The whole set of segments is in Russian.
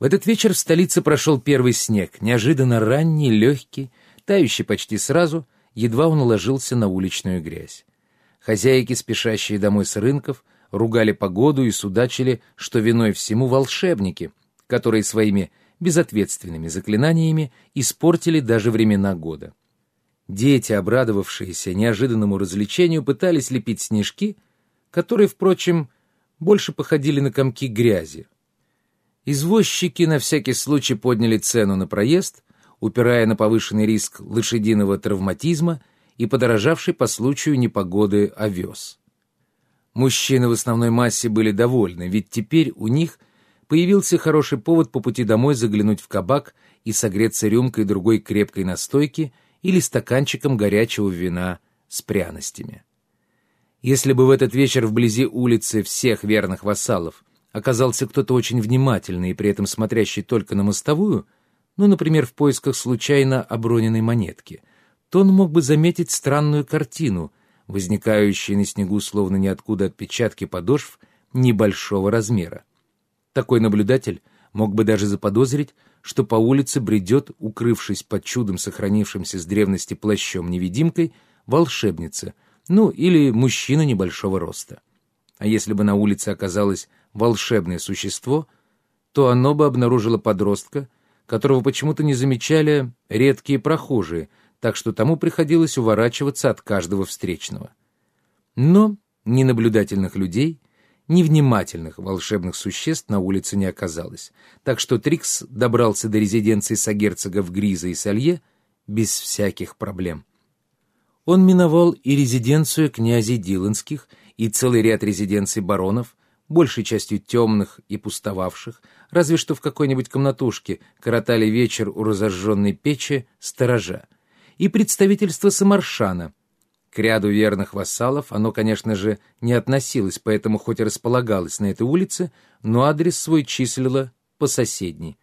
В этот вечер в столице прошел первый снег, неожиданно ранний, легкий, тающий почти сразу, едва он уложился на уличную грязь. Хозяйки, спешащие домой с рынков, ругали погоду и судачили, что виной всему волшебники, которые своими безответственными заклинаниями испортили даже времена года. Дети, обрадовавшиеся неожиданному развлечению, пытались лепить снежки, которые, впрочем, больше походили на комки грязи. Извозчики на всякий случай подняли цену на проезд, упирая на повышенный риск лошадиного травматизма и подорожавший по случаю непогоды овес. Мужчины в основной массе были довольны, ведь теперь у них появился хороший повод по пути домой заглянуть в кабак и согреться рюмкой другой крепкой настойки или стаканчиком горячего вина с пряностями. Если бы в этот вечер вблизи улицы всех верных вассалов оказался кто-то очень внимательный и при этом смотрящий только на мостовую, ну, например, в поисках случайно оброненной монетки, то он мог бы заметить странную картину — возникающие на снегу словно ниоткуда отпечатки подошв небольшого размера. Такой наблюдатель мог бы даже заподозрить, что по улице бредет, укрывшись под чудом сохранившимся с древности плащом-невидимкой, волшебница, ну или мужчина небольшого роста. А если бы на улице оказалось волшебное существо, то оно бы обнаружило подростка, которого почему-то не замечали редкие прохожие — так что тому приходилось уворачиваться от каждого встречного. Но ни наблюдательных людей, ни внимательных волшебных существ на улице не оказалось, так что Трикс добрался до резиденции сагерцогов Гриза и Салье без всяких проблем. Он миновал и резиденцию князей Диланских, и целый ряд резиденций баронов, большей частью темных и пустовавших, разве что в какой-нибудь комнатушке коротали вечер у разожженной печи сторожа, и представительство Самаршана. К ряду верных вассалов оно, конечно же, не относилось, поэтому хоть и располагалось на этой улице, но адрес свой числило по соседней.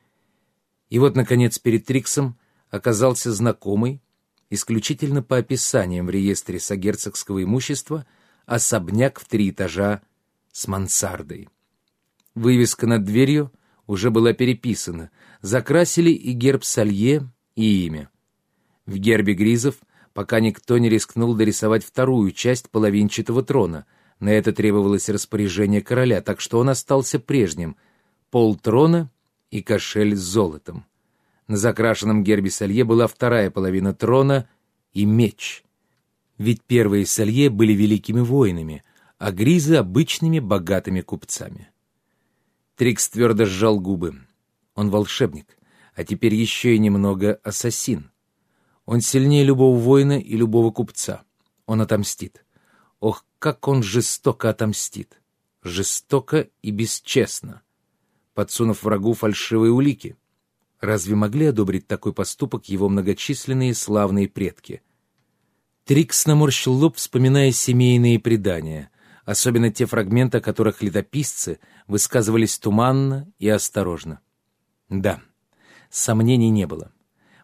И вот, наконец, перед Триксом оказался знакомый, исключительно по описаниям в реестре сагерцогского имущества, особняк в три этажа с мансардой. Вывеска над дверью уже была переписана, закрасили и герб Салье, и имя. В гербе Гризов пока никто не рискнул дорисовать вторую часть половинчатого трона. На это требовалось распоряжение короля, так что он остался прежним — пол трона и кошель с золотом. На закрашенном гербе Салье была вторая половина трона и меч. Ведь первые Салье были великими воинами, а Гризы — обычными богатыми купцами. Трикс твердо сжал губы. Он волшебник, а теперь еще и немного ассасин. Он сильнее любого воина и любого купца. Он отомстит. Ох, как он жестоко отомстит! Жестоко и бесчестно, подсунув врагу фальшивые улики. Разве могли одобрить такой поступок его многочисленные славные предки? Трикс наморщил лоб, вспоминая семейные предания, особенно те фрагменты, о которых летописцы высказывались туманно и осторожно. Да, сомнений не было.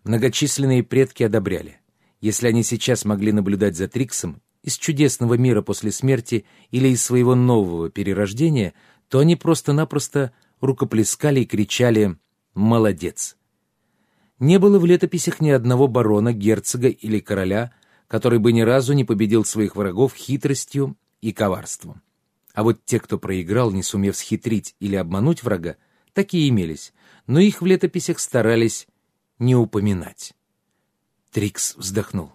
Многочисленные предки одобряли. Если они сейчас могли наблюдать за Триксом из чудесного мира после смерти или из своего нового перерождения, то они просто-напросто рукоплескали и кричали «Молодец!». Не было в летописях ни одного барона, герцога или короля, который бы ни разу не победил своих врагов хитростью и коварством. А вот те, кто проиграл, не сумев схитрить или обмануть врага, такие имелись, но их в летописях старались не упоминать. Трикс вздохнул.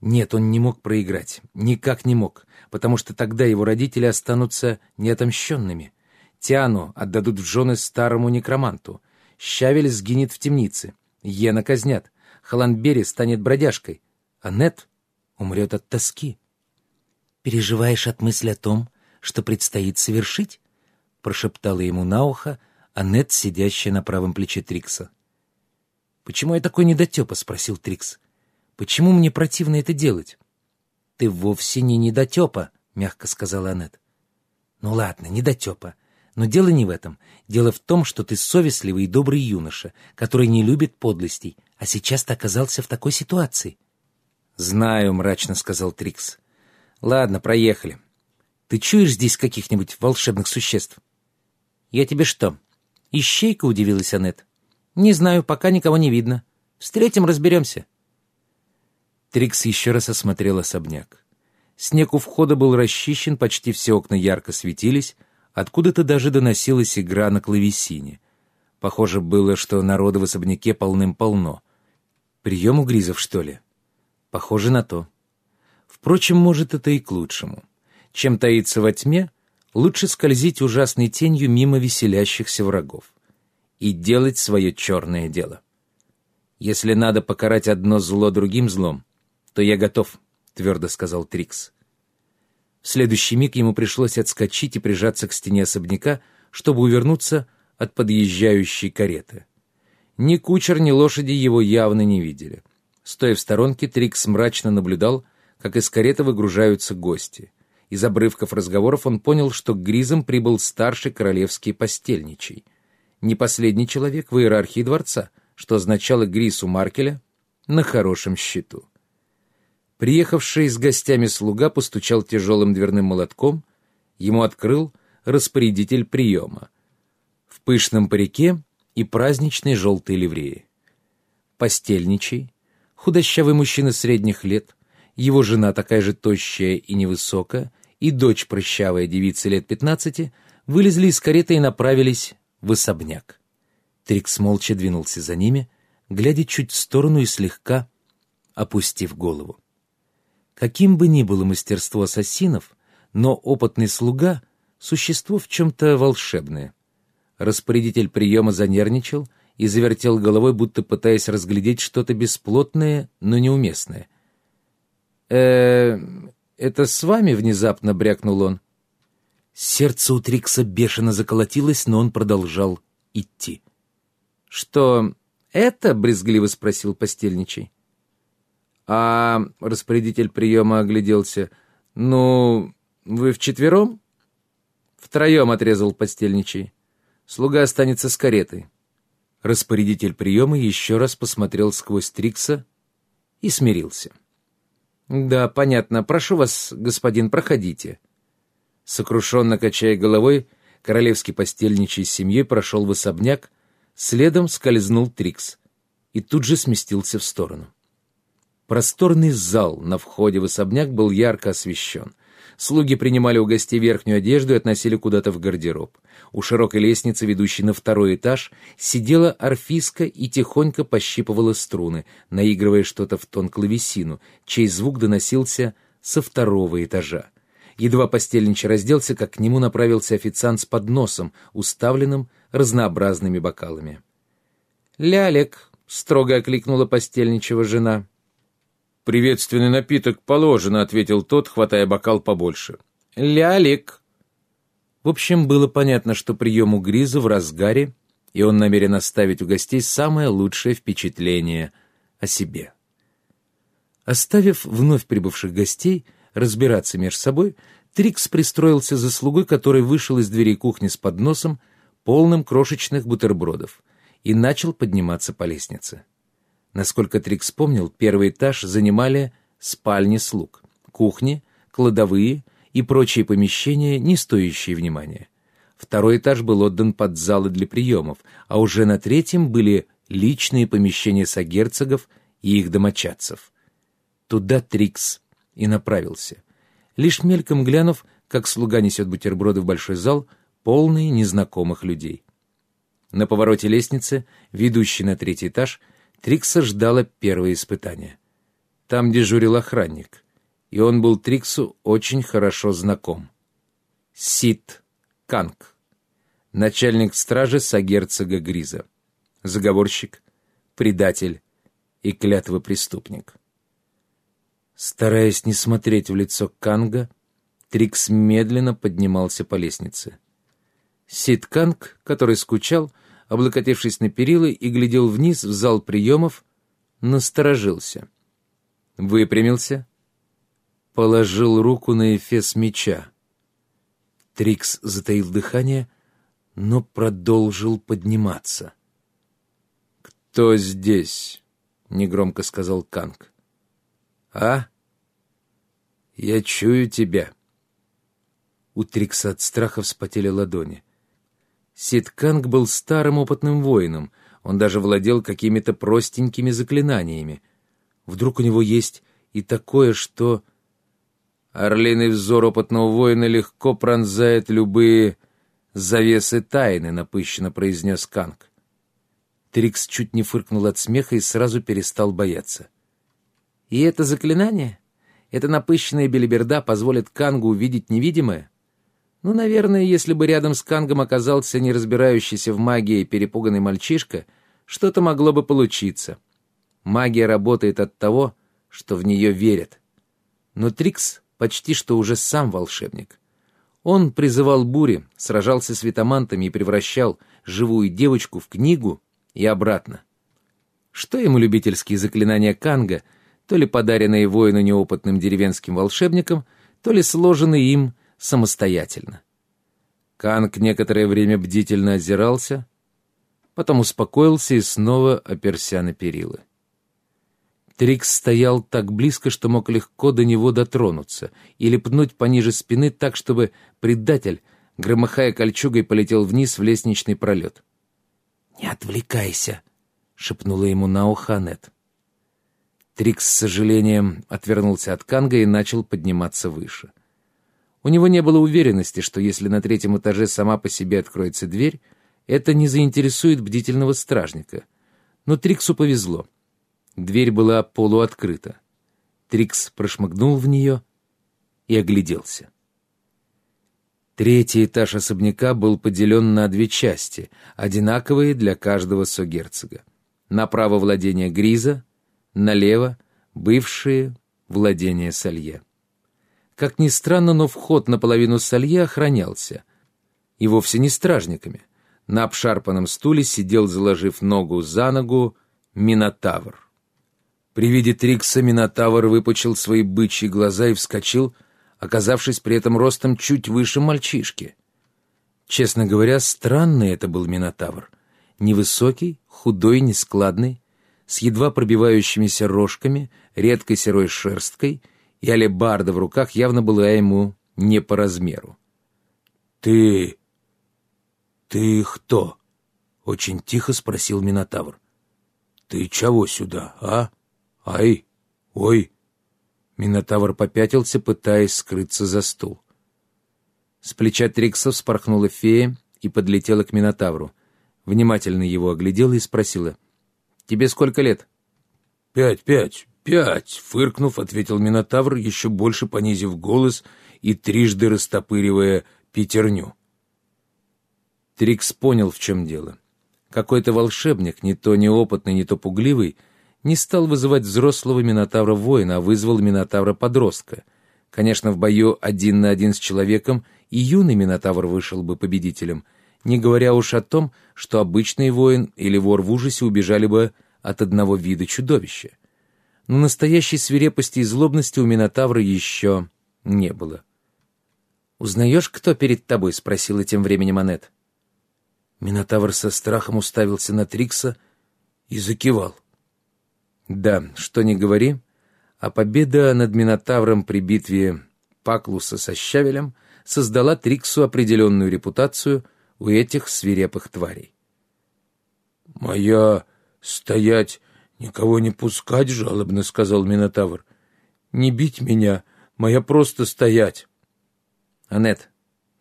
Нет, он не мог проиграть, никак не мог, потому что тогда его родители останутся неотомщенными. Тиану отдадут в жены старому некроманту, Щавель сгинет в темнице, Йена казнят, Халанбери станет бродяжкой, а Нет умрет от тоски. «Переживаешь от мысли о том, что предстоит совершить?» — прошептала ему на ухо Аннет, сидящая на правом плече Трикса. «Почему я такой недотепа?» — спросил Трикс. «Почему мне противно это делать?» «Ты вовсе не недотепа», — мягко сказала Аннет. «Ну ладно, недотепа. Но дело не в этом. Дело в том, что ты совестливый и добрый юноша, который не любит подлостей, а сейчас ты оказался в такой ситуации». «Знаю», — мрачно сказал Трикс. «Ладно, проехали. Ты чуешь здесь каких-нибудь волшебных существ?» «Я тебе что, «Ищейка», — удивилась Аннет. «Не знаю, пока никого не видно. Встретим, разберемся». Трикс еще раз осмотрел особняк. Снег у входа был расчищен, почти все окна ярко светились, откуда-то даже доносилась игра на клавесине. Похоже было, что народа в особняке полным-полно. Прием у Гризов, что ли? Похоже на то. Впрочем, может, это и к лучшему. Чем таиться во тьме, лучше скользить ужасной тенью мимо веселящихся врагов и делать свое черное дело. Если надо покарать одно зло другим злом, то я готов, — твердо сказал Трикс. В следующий миг ему пришлось отскочить и прижаться к стене особняка, чтобы увернуться от подъезжающей кареты. Ни кучер, ни лошади его явно не видели. Стоя в сторонке, Трикс мрачно наблюдал, как из кареты выгружаются гости. Из обрывков разговоров он понял, что к Гризам прибыл старший королевский постельничий. Не последний человек в иерархии дворца, что означало Грису Маркеля на хорошем счету. Приехавший с гостями слуга постучал тяжелым дверным молотком, ему открыл распорядитель приема. В пышном парике и праздничной желтой ливреи. Постельничий, худощавый мужчина средних лет, его жена такая же тощая и невысокая, и дочь прыщавая девица лет пятнадцати, вылезли из кареты и направились в особняк. Трикс молча двинулся за ними, глядя чуть в сторону и слегка опустив голову. Каким бы ни было мастерство ассасинов, но опытный слуга — существо в чем-то волшебное. Распорядитель приема занервничал и завертел головой, будто пытаясь разглядеть что-то бесплотное, но неуместное. Э это с вами?» — внезапно брякнул он. Сердце у Трикса бешено заколотилось, но он продолжал идти. «Что это?» — брезгливо спросил постельничий. А распорядитель приема огляделся. «Ну, вы вчетвером?» «Втроем», — отрезал постельничий. «Слуга останется с каретой». Распорядитель приема еще раз посмотрел сквозь Трикса и смирился. «Да, понятно. Прошу вас, господин, проходите». Сокрушенно качая головой, королевский постельничий с семьей прошел в особняк, следом скользнул Трикс и тут же сместился в сторону. Просторный зал на входе в особняк был ярко освещен. Слуги принимали у гостей верхнюю одежду и относили куда-то в гардероб. У широкой лестницы, ведущей на второй этаж, сидела орфиска и тихонько пощипывала струны, наигрывая что-то в тон клавесину, чей звук доносился со второго этажа. Едва постельничий разделся, как к нему направился официант с подносом, уставленным разнообразными бокалами. «Лялек!» — строго окликнула постельничего жена. «Приветственный напиток положено», — ответил тот, хватая бокал побольше. «Лялик». В общем, было понятно, что прием у Гриза в разгаре, и он намерен оставить у гостей самое лучшее впечатление о себе. Оставив вновь прибывших гостей разбираться между собой, Трикс пристроился за слугой, который вышел из дверей кухни с подносом, полным крошечных бутербродов, и начал подниматься по лестнице. Насколько Трик помнил, первый этаж занимали спальни слуг, кухни, кладовые и прочие помещения, не стоящие внимания. Второй этаж был отдан под залы для приемов, а уже на третьем были личные помещения сагерцогов и их домочадцев. Туда Трикс и направился. Лишь мельком глянув, как слуга несет бутерброды в большой зал, полный незнакомых людей. На повороте лестницы, ведущей на третий этаж, Трикса ждало первое испытание. Там дежурил охранник, и он был Триксу очень хорошо знаком. Сид Канг, начальник стражи сагерцога Гриза, заговорщик, предатель и клятвый преступник. Стараясь не смотреть в лицо Канга, Трикс медленно поднимался по лестнице. Сид Канг, который скучал, облокотившись на перила и глядел вниз в зал приемов, насторожился. Выпрямился, положил руку на эфес меча. Трикс затаил дыхание, но продолжил подниматься. «Кто здесь?» — негромко сказал Канг. «А? Я чую тебя». У Трикса от страха вспотели ладони. Ситканг был старым опытным воином, он даже владел какими-то простенькими заклинаниями. Вдруг у него есть и такое, что... Орлиный взор опытного воина легко пронзает любые завесы тайны, напыщенно произнес Канг. Трикс чуть не фыркнул от смеха и сразу перестал бояться. «И это заклинание? Эта напыщенная белиберда позволит Кангу увидеть невидимое?» Ну, наверное, если бы рядом с Кангом оказался не разбирающийся в магии перепуганный мальчишка, что-то могло бы получиться. Магия работает от того, что в нее верят. Но Трикс почти что уже сам волшебник. Он призывал бури, сражался с витамантами и превращал живую девочку в книгу и обратно. Что ему любительские заклинания Канга, то ли подаренные воину неопытным деревенским волшебникам, то ли сложенные им самостоятельно. Канг некоторое время бдительно озирался, потом успокоился и снова оперся на перила. Трикс стоял так близко, что мог легко до него дотронуться или пнуть пониже спины так, чтобы предатель, громыхая кольчугой, полетел вниз в лестничный пролет. «Не отвлекайся», — шепнула ему на ухо Анет. Трикс с сожалением отвернулся от Канга и начал подниматься выше. У него не было уверенности, что если на третьем этаже сама по себе откроется дверь, это не заинтересует бдительного стражника. Но Триксу повезло. Дверь была полуоткрыта. Трикс прошмыгнул в нее и огляделся. Третий этаж особняка был поделен на две части, одинаковые для каждого согерцога. Направо владение Гриза, налево — бывшие владения Салье. Как ни странно, но вход наполовину Салье охранялся. И вовсе не стражниками. На обшарпанном стуле сидел, заложив ногу за ногу, Минотавр. При виде Трикса Минотавр выпучил свои бычьи глаза и вскочил, оказавшись при этом ростом чуть выше мальчишки. Честно говоря, странный это был Минотавр. Невысокий, худой, нескладный, с едва пробивающимися рожками, редкой серой шерсткой — и алебарда в руках явно была ему не по размеру. «Ты... ты кто?» — очень тихо спросил Минотавр. «Ты чего сюда, а? Ай, ой!» Минотавр попятился, пытаясь скрыться за стул. С плеча Трикса вспорхнула фея и подлетела к Минотавру. Внимательно его оглядела и спросила. «Тебе сколько лет?» «Пять, пять, «Пять!» — фыркнув, ответил Минотавр, еще больше понизив голос и трижды растопыривая пятерню. Трикс понял, в чем дело. Какой-то волшебник, не то неопытный, не то пугливый, не стал вызывать взрослого Минотавра-воина, а вызвал Минотавра-подростка. Конечно, в бою один на один с человеком и юный Минотавр вышел бы победителем, не говоря уж о том, что обычный воин или вор в ужасе убежали бы от одного вида чудовища но настоящей свирепости и злобности у Минотавра еще не было. «Узнаешь, кто перед тобой?» — спросила тем временем Анет. Минотавр со страхом уставился на Трикса и закивал. Да, что ни говори, а победа над Минотавром при битве Паклуса со Щавелем создала Триксу определенную репутацию у этих свирепых тварей. «Моя стоять «Никого не пускать», — жалобно сказал Минотавр. «Не бить меня, моя просто стоять». «Анет,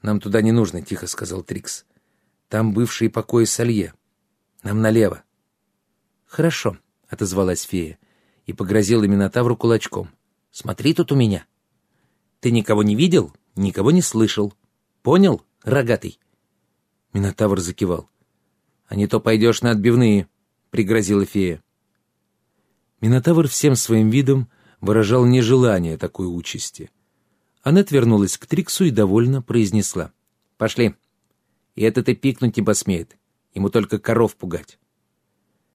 нам туда не нужно», — тихо сказал Трикс. «Там бывшие покои Салье. Нам налево». «Хорошо», — отозвалась фея и погрозила Минотавру кулачком. «Смотри тут у меня». «Ты никого не видел, никого не слышал. Понял, рогатый?» Минотавр закивал. «А не то пойдешь на отбивные», — пригрозила фея. Минотавр всем своим видом выражал нежелание такой участи. Аннет вернулась к Триксу и довольно произнесла. «Пошли. И этот и пикнуть не посмеет. Ему только коров пугать».